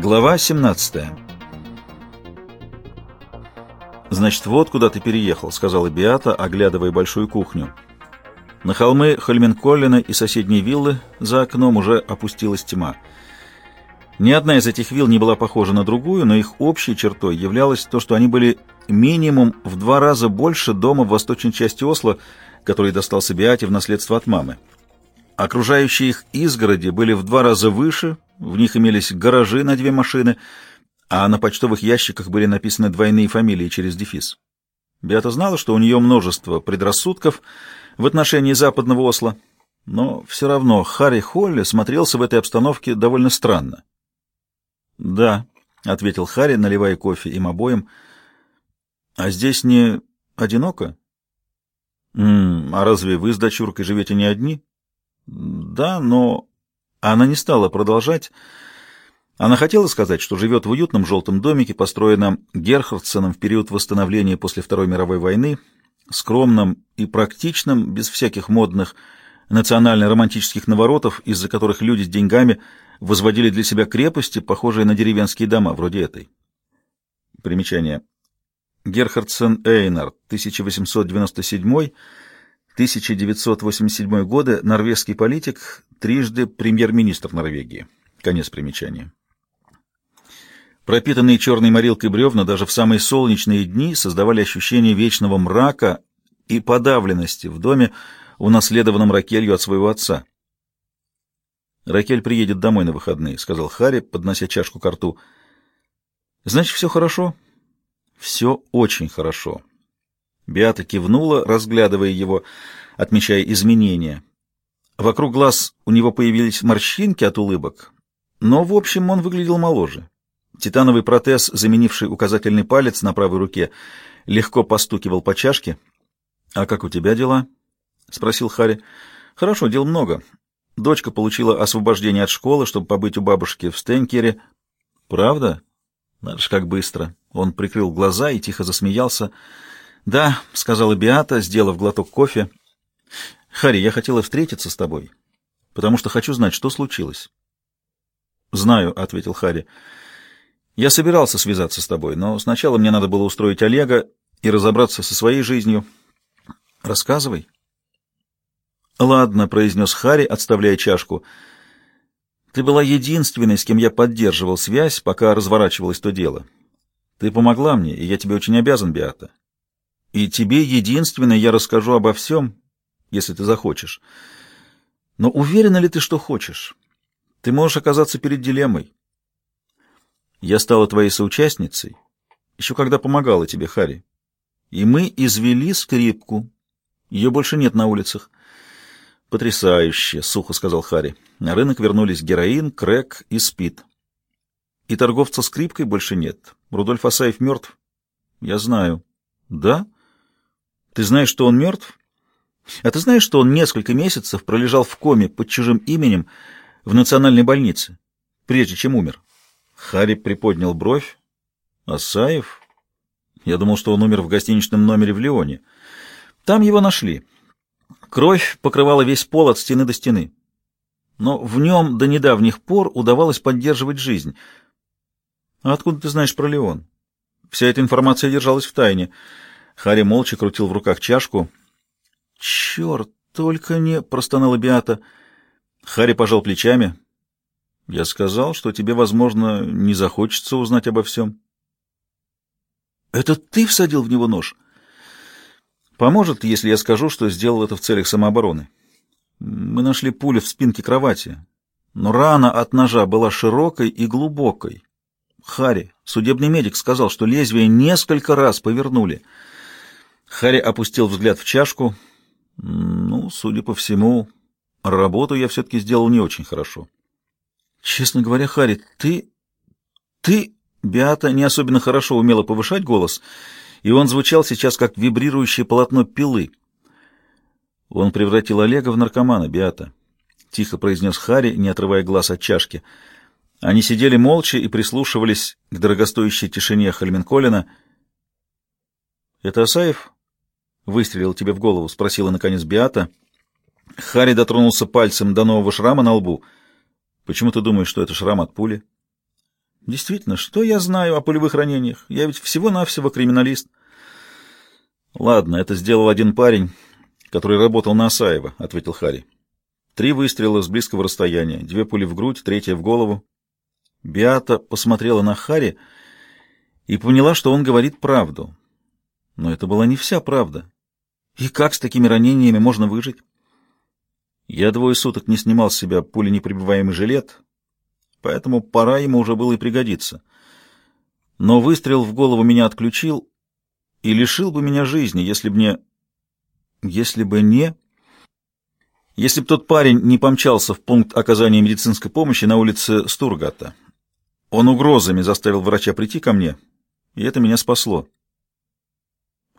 Глава 17 «Значит, вот куда ты переехал», — сказала Биата, оглядывая большую кухню. На холмы Хольменколлина и соседней виллы за окном уже опустилась тьма. Ни одна из этих вилл не была похожа на другую, но их общей чертой являлось то, что они были минимум в два раза больше дома в восточной части Осло, который достался Биате в наследство от мамы. Окружающие их изгороди были в два раза выше, в них имелись гаражи на две машины, а на почтовых ящиках были написаны двойные фамилии через дефис. Беата знала, что у нее множество предрассудков в отношении западного Осло, но все равно Харри Холли смотрелся в этой обстановке довольно странно. «Да», — ответил Харри, наливая кофе им обоим, — «а здесь не одиноко?» «М -м, «А разве вы с дочуркой живете не одни?» Да, но она не стала продолжать. Она хотела сказать, что живет в уютном желтом домике, построенном Герхардсоном в период восстановления после Второй мировой войны, скромном и практичном, без всяких модных национально-романтических наворотов, из-за которых люди с деньгами возводили для себя крепости, похожие на деревенские дома, вроде этой. Примечание. Герхардсон Эйнар, 1897 1987 годы норвежский политик, трижды премьер-министр Норвегии. Конец примечания. Пропитанные черной морилкой бревна даже в самые солнечные дни создавали ощущение вечного мрака и подавленности в доме, унаследованном Ракелью от своего отца. «Ракель приедет домой на выходные», — сказал Харри, поднося чашку к рту. «Значит, все хорошо?» «Все очень хорошо». Беата кивнула, разглядывая его, отмечая изменения. Вокруг глаз у него появились морщинки от улыбок, но, в общем, он выглядел моложе. Титановый протез, заменивший указательный палец на правой руке, легко постукивал по чашке. «А как у тебя дела?» — спросил Харри. «Хорошо, дел много. Дочка получила освобождение от школы, чтобы побыть у бабушки в Стенкере. Правда? Надо как быстро!» Он прикрыл глаза и тихо засмеялся. «Да», — сказала Биата, сделав глоток кофе. «Харри, я хотела встретиться с тобой, потому что хочу знать, что случилось». «Знаю», — ответил Харри. «Я собирался связаться с тобой, но сначала мне надо было устроить Олега и разобраться со своей жизнью. Рассказывай». «Ладно», — произнес Харри, отставляя чашку. «Ты была единственной, с кем я поддерживал связь, пока разворачивалось то дело. Ты помогла мне, и я тебе очень обязан, Биата. И тебе единственное я расскажу обо всем, если ты захочешь. Но уверена ли ты, что хочешь? Ты можешь оказаться перед дилеммой. Я стала твоей соучастницей, еще когда помогала тебе, Хари. И мы извели скрипку. Ее больше нет на улицах. Потрясающе, сухо сказал Хари. На рынок вернулись героин, крэк и спид. И торговца скрипкой больше нет. Рудольф Асаев мертв. Я знаю. Да? Ты знаешь, что он мертв? А ты знаешь, что он несколько месяцев пролежал в коме под чужим именем в национальной больнице, прежде чем умер? Харри приподнял бровь. Асаев? Я думал, что он умер в гостиничном номере в Лионе. Там его нашли. Кровь покрывала весь пол от стены до стены. Но в нем до недавних пор удавалось поддерживать жизнь. А откуда ты знаешь про Леон? Вся эта информация держалась в тайне. Харри молча крутил в руках чашку. «Черт, только не...» — простонала Биата. Харри пожал плечами. «Я сказал, что тебе, возможно, не захочется узнать обо всем». «Это ты всадил в него нож?» «Поможет, если я скажу, что сделал это в целях самообороны. Мы нашли пулю в спинке кровати, но рана от ножа была широкой и глубокой. Харри, судебный медик, сказал, что лезвие несколько раз повернули». Харри опустил взгляд в чашку. Ну, судя по всему, работу я все-таки сделал не очень хорошо. Честно говоря, Харри, ты... ты... Биата не особенно хорошо умела повышать голос, и он звучал сейчас как вибрирующее полотно пилы. Он превратил Олега в наркомана, Биата. Тихо произнес Харри, не отрывая глаз от чашки. Они сидели молча и прислушивались к дорогостоящей тишине Хальменколина. «Это Асаев?» Выстрелил тебе в голову?» — спросила, наконец, Биата. Харри дотронулся пальцем до нового шрама на лбу. «Почему ты думаешь, что это шрам от пули?» Действительно, что я знаю о пулевых ранениях? Я ведь всего-навсего криминалист. Ладно, это сделал один парень, который работал на Асаева, ответил Хари. Три выстрела с близкого расстояния, две пули в грудь, третья в голову. Биата посмотрела на Хари и поняла, что он говорит правду. Но это была не вся правда. И как с такими ранениями можно выжить? Я двое суток не снимал с себя пуленепробиваемый жилет, поэтому пора ему уже было и пригодиться. Но выстрел в голову меня отключил и лишил бы меня жизни, если бы не... Если бы не... Если бы тот парень не помчался в пункт оказания медицинской помощи на улице Стургата. Он угрозами заставил врача прийти ко мне, и это меня спасло.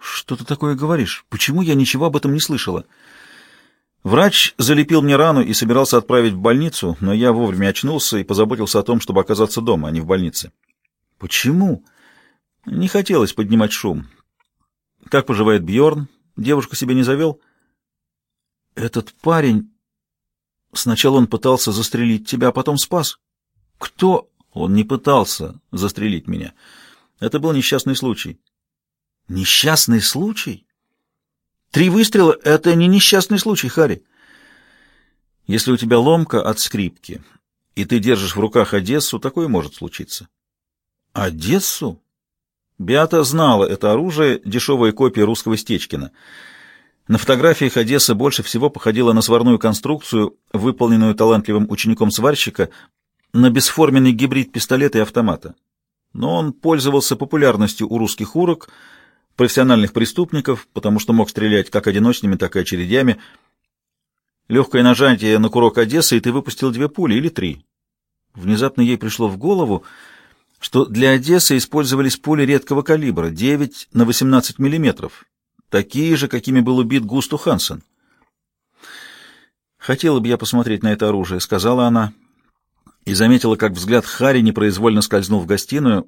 «Что ты такое говоришь? Почему я ничего об этом не слышала?» Врач залепил мне рану и собирался отправить в больницу, но я вовремя очнулся и позаботился о том, чтобы оказаться дома, а не в больнице. Почему? Не хотелось поднимать шум. Как поживает Бьорн? Девушку себе не завел? Этот парень... Сначала он пытался застрелить тебя, а потом спас. Кто? Он не пытался застрелить меня. Это был несчастный случай. Несчастный случай? Три выстрела — это не несчастный случай, Харри. Если у тебя ломка от скрипки, и ты держишь в руках Одессу, такое может случиться. Одессу? Биата знала это оружие, дешевая копия русского Стечкина. На фотографиях Одесса больше всего походила на сварную конструкцию, выполненную талантливым учеником сварщика, на бесформенный гибрид пистолета и автомата. Но он пользовался популярностью у русских урок, профессиональных преступников, потому что мог стрелять как одиночными, так и очередями. Легкое нажатие на курок Одессы, и ты выпустил две пули или три. Внезапно ей пришло в голову, что для Одессы использовались пули редкого калибра, 9 на 18 миллиметров, такие же, какими был убит Густу Хансен. «Хотела бы я посмотреть на это оружие», — сказала она, и заметила, как взгляд Хари непроизвольно скользнул в гостиную.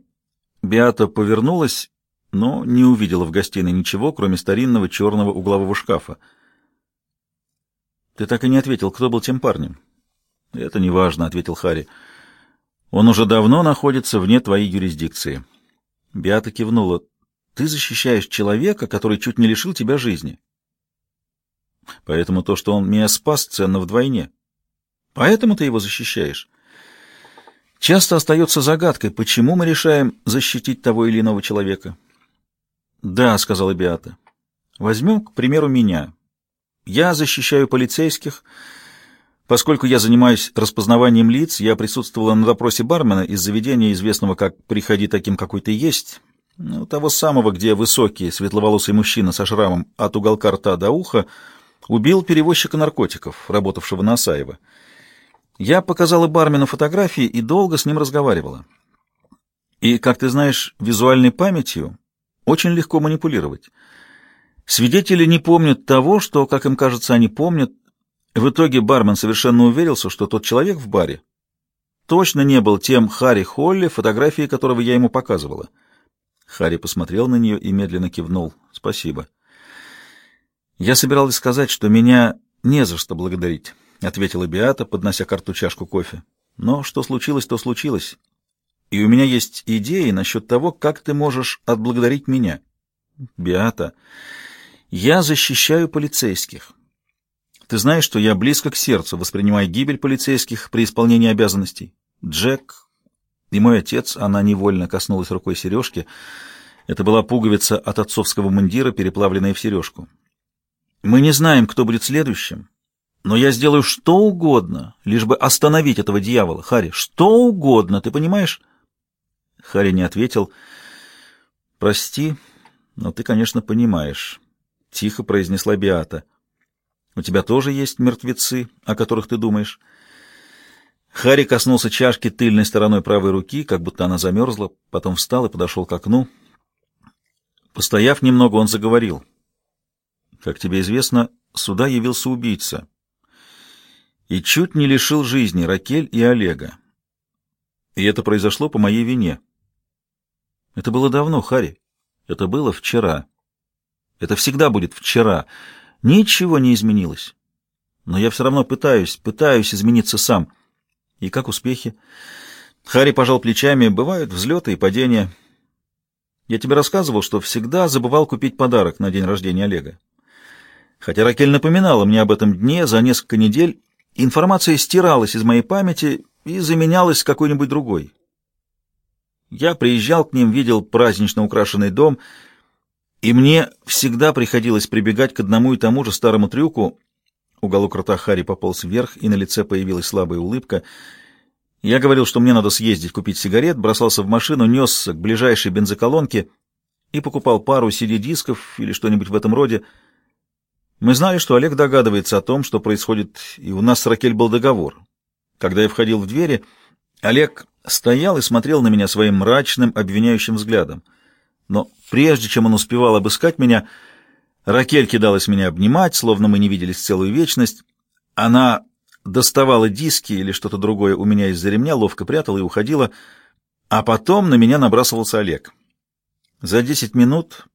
Биата повернулась но не увидела в гостиной ничего, кроме старинного черного углового шкафа. «Ты так и не ответил, кто был тем парнем?» «Это не важно», — ответил Харри. «Он уже давно находится вне твоей юрисдикции». Биата кивнула. «Ты защищаешь человека, который чуть не лишил тебя жизни». «Поэтому то, что он меня спас, ценно вдвойне. Поэтому ты его защищаешь». Часто остается загадкой, почему мы решаем защитить того или иного человека. «Да», — сказала Биата. «Возьмем, к примеру, меня. Я защищаю полицейских. Поскольку я занимаюсь распознаванием лиц, я присутствовала на допросе бармена из заведения, известного как «Приходи таким, какой ты есть», ну, того самого, где высокий, светловолосый мужчина со шрамом от уголка рта до уха убил перевозчика наркотиков, работавшего на Асаева. Я показала бармену фотографии и долго с ним разговаривала. И, как ты знаешь, визуальной памятью очень легко манипулировать. Свидетели не помнят того, что, как им кажется, они помнят. В итоге бармен совершенно уверился, что тот человек в баре точно не был тем Харри Холли, фотографии которого я ему показывала. Харри посмотрел на нее и медленно кивнул. «Спасибо». «Я собиралась сказать, что меня не за что благодарить», — ответила Биата, поднося карту чашку кофе. «Но что случилось, то случилось. И у меня есть идеи насчет того, как ты можешь отблагодарить меня. Биата, я защищаю полицейских. Ты знаешь, что я близко к сердцу воспринимаю гибель полицейских при исполнении обязанностей. Джек и мой отец, она невольно коснулась рукой сережки. Это была пуговица от отцовского мундира, переплавленная в сережку. Мы не знаем, кто будет следующим, но я сделаю что угодно, лишь бы остановить этого дьявола, Харри, что угодно, ты понимаешь? Харри не ответил. «Прости, но ты, конечно, понимаешь», — тихо произнесла Биата. «У тебя тоже есть мертвецы, о которых ты думаешь?» Харри коснулся чашки тыльной стороной правой руки, как будто она замерзла, потом встал и подошел к окну. Постояв немного, он заговорил. «Как тебе известно, сюда явился убийца» и чуть не лишил жизни Ракель и Олега. И это произошло по моей вине. Это было давно, Хари. Это было вчера. Это всегда будет вчера. Ничего не изменилось. Но я все равно пытаюсь, пытаюсь измениться сам. И как успехи? Харри пожал плечами. Бывают взлеты и падения. Я тебе рассказывал, что всегда забывал купить подарок на день рождения Олега. Хотя Ракель напоминала мне об этом дне за несколько недель, информация стиралась из моей памяти и заменялась какой-нибудь другой. Я приезжал к ним, видел празднично украшенный дом, и мне всегда приходилось прибегать к одному и тому же старому трюку. Уголок рта Харри пополз вверх, и на лице появилась слабая улыбка — я говорил, что мне надо съездить купить сигарет, бросался в машину, несся к ближайшей бензоколонке и покупал пару CD-дисков или что-нибудь в этом роде. Мы знали, что Олег догадывается о том, что происходит, и у нас с Ракель был договор. Когда я входил в двери, Олег стоял и смотрел на меня своим мрачным, обвиняющим взглядом. Но прежде чем он успевал обыскать меня, Ракель кидалась меня обнимать, словно мы не виделись целую вечность. Она доставала диски или что-то другое у меня из-за ремня, ловко прятала и уходила, а потом на меня набрасывался Олег. За десять минут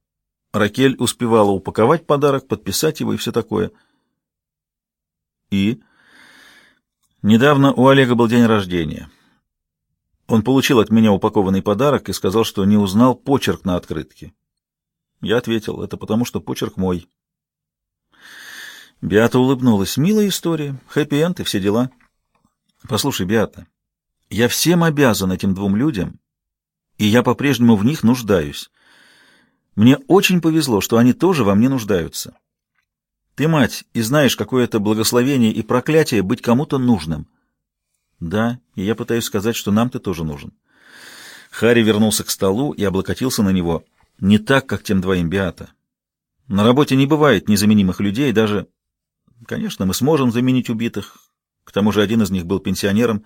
Ракель успевала упаковать подарок, подписать его и все такое. И недавно у Олега был день рождения. Он получил от меня упакованный подарок и сказал, что не узнал почерк на открытке. Я ответил, это потому, что почерк мой. Биата улыбнулась. «Милая история. Хэппи-энд и все дела». «Послушай, Биата, я всем обязан этим двум людям, и я по-прежнему в них нуждаюсь. Мне очень повезло, что они тоже во мне нуждаются. Ты мать и знаешь, какое это благословение и проклятие быть кому-то нужным». «Да, и я пытаюсь сказать, что нам ты тоже нужен». Харри вернулся к столу и облокотился на него. «Не так, как тем двоим, Биата. На работе не бывает незаменимых людей, даже Конечно, мы сможем заменить убитых. К тому же один из них был пенсионером,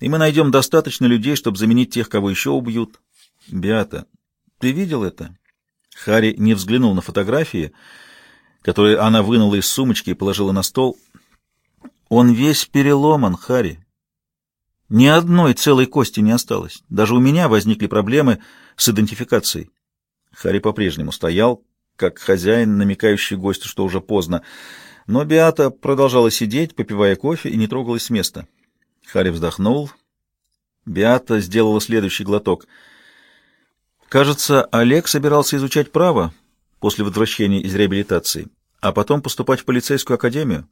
и мы найдем достаточно людей, чтобы заменить тех, кого еще убьют. Биата, ты видел это? Хари не взглянул на фотографии, которые она вынула из сумочки и положила на стол. Он весь переломан, Хари. Ни одной целой кости не осталось. Даже у меня возникли проблемы с идентификацией. Хари по-прежнему стоял, как хозяин, намекающий гостю, что уже поздно. Но Биата продолжала сидеть, попивая кофе, и не трогалась с места. Харри вздохнул. Биата сделала следующий глоток. Кажется, Олег собирался изучать право после возвращения из реабилитации, а потом поступать в полицейскую академию.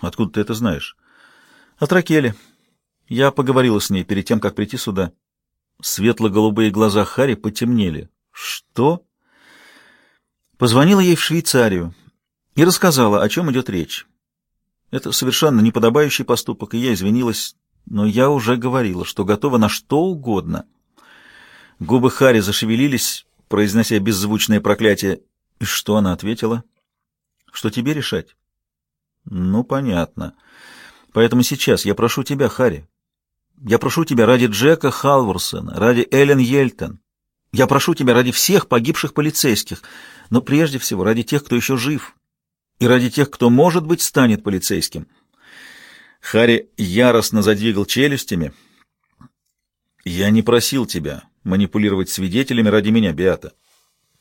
Откуда ты это знаешь? От Ракели. Я поговорила с ней перед тем, как прийти сюда. Светло-голубые глаза Харри потемнели. Что? Позвонила ей в Швейцарию и рассказала, о чем идет речь. Это совершенно неподобающий поступок, и я извинилась, но я уже говорила, что готова на что угодно. Губы Хари зашевелились, произнося беззвучное проклятие. И что она ответила? Что тебе решать? Ну, понятно. Поэтому сейчас я прошу тебя, Хари. Я прошу тебя ради Джека Халворсона, ради Эллен Ельтон. Я прошу тебя ради всех погибших полицейских, но прежде всего ради тех, кто еще жив и ради тех, кто, может быть, станет полицейским. Харри яростно задвигал челюстями. «Я не просил тебя манипулировать свидетелями ради меня, Беата.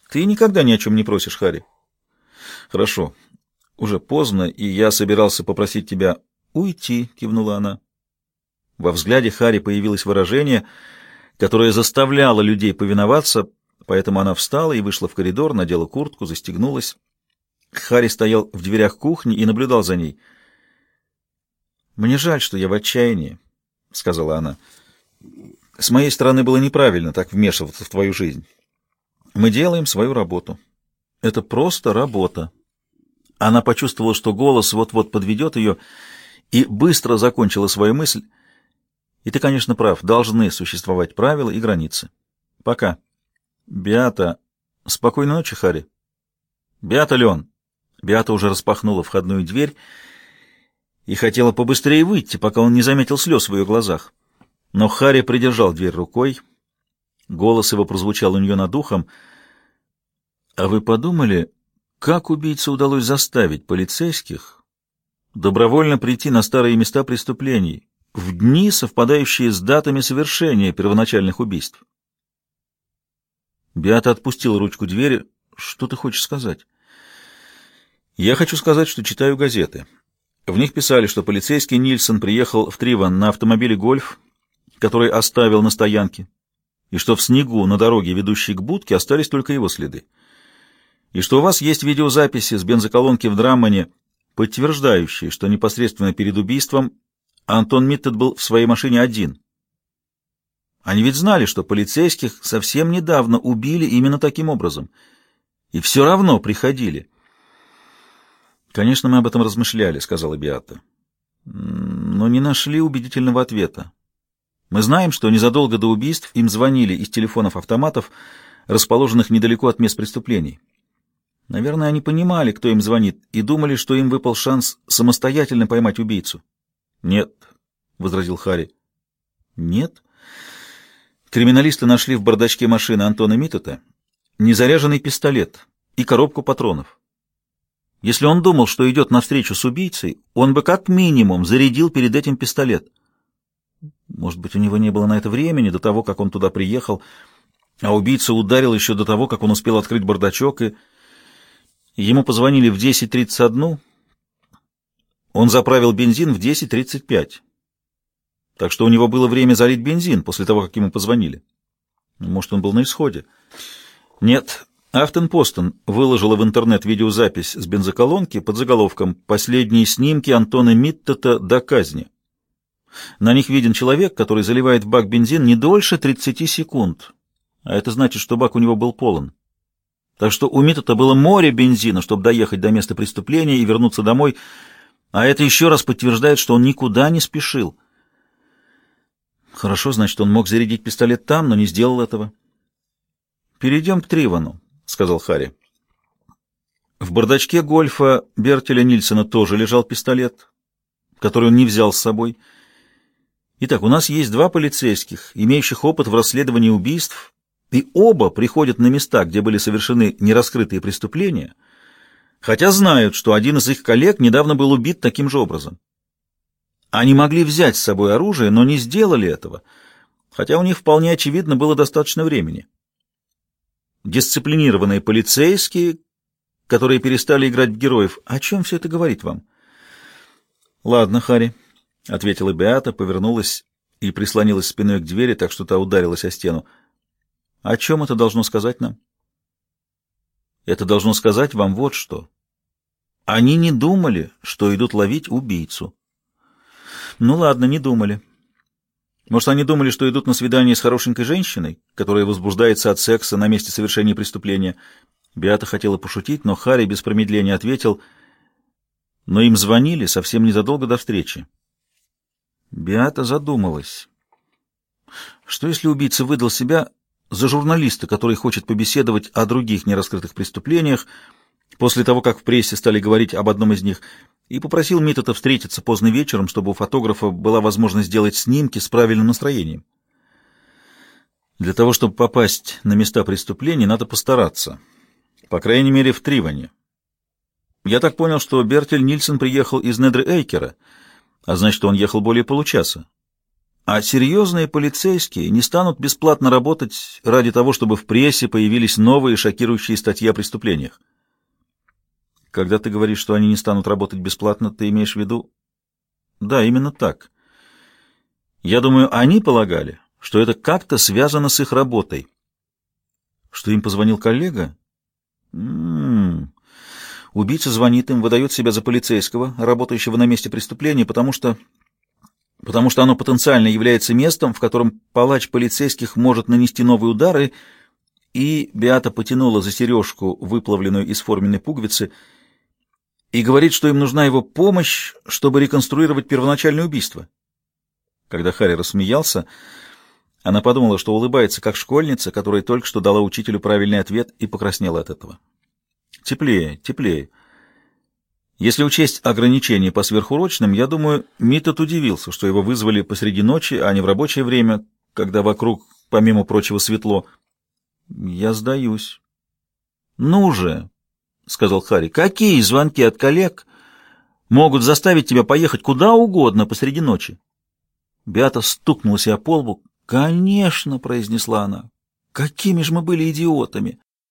Ты никогда ни о чем не просишь, Харри». «Хорошо. Уже поздно, и я собирался попросить тебя уйти», — кивнула она. Во взгляде Харри появилось выражение, которое заставляло людей повиноваться, поэтому она встала и вышла в коридор, надела куртку, застегнулась. Харри стоял в дверях кухни и наблюдал за ней. «Мне жаль, что я в отчаянии», — сказала она. «С моей стороны было неправильно так вмешиваться в твою жизнь. Мы делаем свою работу. Это просто работа». Она почувствовала, что голос вот-вот подведет ее, и быстро закончила свою мысль. «И ты, конечно, прав. Должны существовать правила и границы. Пока». «Беата...» «Спокойной ночи, Харри». «Беата, Леон!» Беата уже распахнула входную дверь и хотела побыстрее выйти, пока он не заметил слез в ее глазах. Но Харри придержал дверь рукой. Голос его прозвучал у нее над ухом. «А вы подумали, как убийце удалось заставить полицейских добровольно прийти на старые места преступлений, в дни, совпадающие с датами совершения первоначальных убийств?» Беата отпустила ручку двери. «Что ты хочешь сказать?» Я хочу сказать, что читаю газеты. В них писали, что полицейский Нильсон приехал в Триван на автомобиле «Гольф», который оставил на стоянке, и что в снегу на дороге, ведущей к будке, остались только его следы. И что у вас есть видеозаписи с бензоколонки в Драммане, подтверждающие, что непосредственно перед убийством Антон Миттед был в своей машине один. Они ведь знали, что полицейских совсем недавно убили именно таким образом. И все равно приходили. «Конечно, мы об этом размышляли», — сказала Биата. «Но не нашли убедительного ответа. Мы знаем, что незадолго до убийств им звонили из телефонов-автоматов, расположенных недалеко от мест преступлений. Наверное, они понимали, кто им звонит, и думали, что им выпал шанс самостоятельно поймать убийцу. «Нет», — возразил Харри. «Нет?» Криминалисты нашли в бардачке машины Антона Миттета незаряженный пистолет и коробку патронов. Если он думал, что идет навстречу с убийцей, он бы как минимум зарядил перед этим пистолет. Может быть, у него не было на это времени до того, как он туда приехал, а убийца ударил еще до того, как он успел открыть бардачок, и ему позвонили в 10.31. Он заправил бензин в 10.35. Так что у него было время залить бензин после того, как ему позвонили. Может, он был на исходе. Нет, Афтон Постон выложила в интернет видеозапись с бензоколонки под заголовком «Последние снимки Антона Миттета до казни». На них виден человек, который заливает в бак бензин не дольше 30 секунд, а это значит, что бак у него был полон. Так что у Миттета было море бензина, чтобы доехать до места преступления и вернуться домой, а это еще раз подтверждает, что он никуда не спешил. Хорошо, значит, он мог зарядить пистолет там, но не сделал этого. «Перейдем к Тривану», — сказал Харри. В бардачке гольфа Бертеля Нильсона тоже лежал пистолет, который он не взял с собой. Итак, у нас есть два полицейских, имеющих опыт в расследовании убийств, и оба приходят на места, где были совершены нераскрытые преступления, хотя знают, что один из их коллег недавно был убит таким же образом. Они могли взять с собой оружие, но не сделали этого, хотя у них вполне очевидно было достаточно времени дисциплинированные полицейские, которые перестали играть в героев. О чем все это говорит вам? — Ладно, Хари, — ответила Беата, повернулась и прислонилась спиной к двери, так что та ударилась о стену. — О чем это должно сказать нам? — Это должно сказать вам вот что. Они не думали, что идут ловить убийцу. — Ну ладно, не думали. — может, они думали, что идут на свидание с хорошенькой женщиной, которая возбуждается от секса на месте совершения преступления? Биата хотела пошутить, но Харри без промедления ответил, но им звонили совсем незадолго до встречи. Биата задумалась. Что если убийца выдал себя за журналиста, который хочет побеседовать о других нераскрытых преступлениях, после того, как в прессе стали говорить об одном из них – и попросил Миттета встретиться поздно вечером, чтобы у фотографа была возможность сделать снимки с правильным настроением. Для того, чтобы попасть на места преступлений, надо постараться. По крайней мере, в Триване. Я так понял, что Бертель Нильсон приехал из Недры Эйкера, а значит, он ехал более получаса. А серьезные полицейские не станут бесплатно работать ради того, чтобы в прессе появились новые шокирующие статьи о преступлениях. Когда ты говоришь, что они не станут работать бесплатно, ты имеешь в виду... Да, именно так. Я думаю, они полагали, что это как-то связано с их работой. Что им позвонил коллега? М -м -м. Убийца звонит им, выдает себя за полицейского, работающего на месте преступления, потому что... потому что оно потенциально является местом, в котором палач полицейских может нанести новые удары, и Беата потянула за сережку, выплавленную из форменной пуговицы, и говорит, что им нужна его помощь, чтобы реконструировать первоначальное убийство. Когда Харри рассмеялся, она подумала, что улыбается как школьница, которая только что дала учителю правильный ответ и покраснела от этого. Теплее, теплее. Если учесть ограничения по сверхурочным, я думаю, Митот удивился, что его вызвали посреди ночи, а не в рабочее время, когда вокруг, помимо прочего, светло. Я сдаюсь. Ну же, — сказал Харри. — Какие звонки от коллег могут заставить тебя поехать куда угодно посреди ночи? Беата стукнула себя по лбу. — Конечно, — произнесла она. — Какими же мы были идиотами!